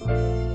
Música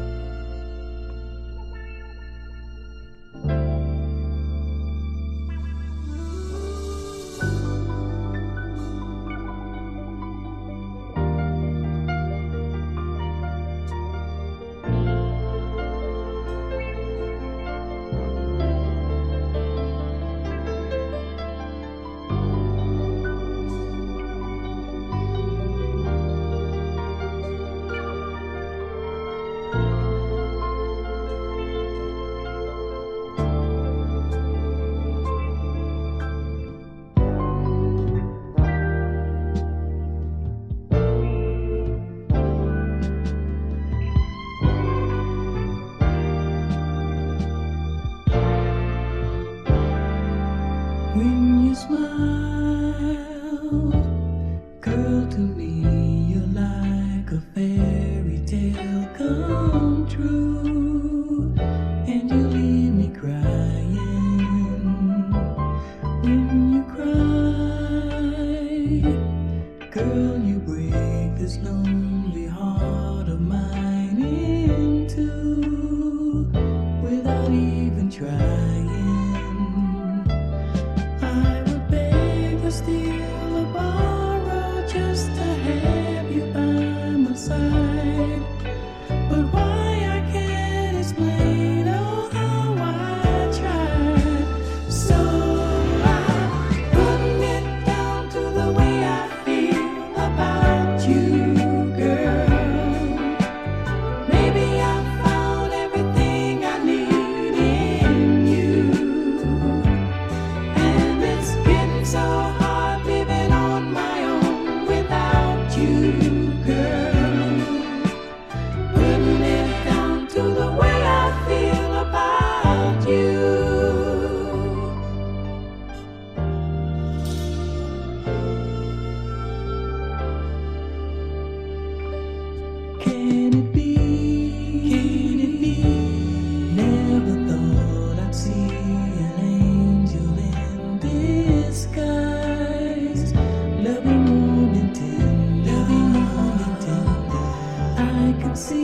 you smile, girl, to me you're like a fairy see